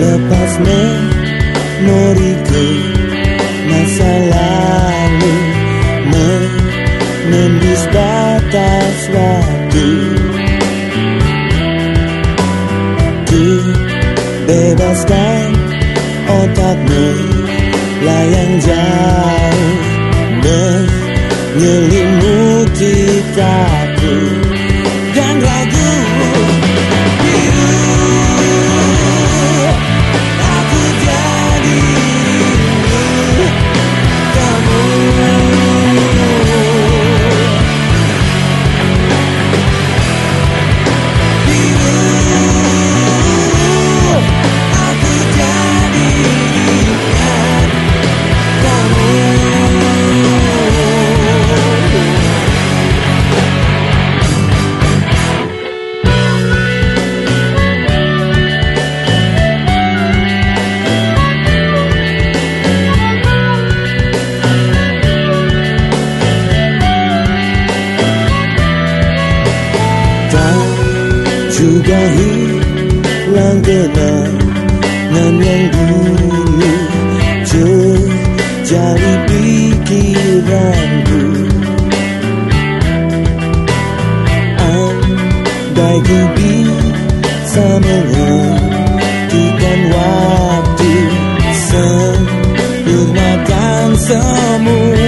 Lepas memoriku masa lalu Menembus batas waktu. Ku bebaskan otakmu Layang jauh Menyelimuti takut Sudahi langkena nan yang dulu Jejari pikiranku Andai ku bisa menghentikan waktu makan semua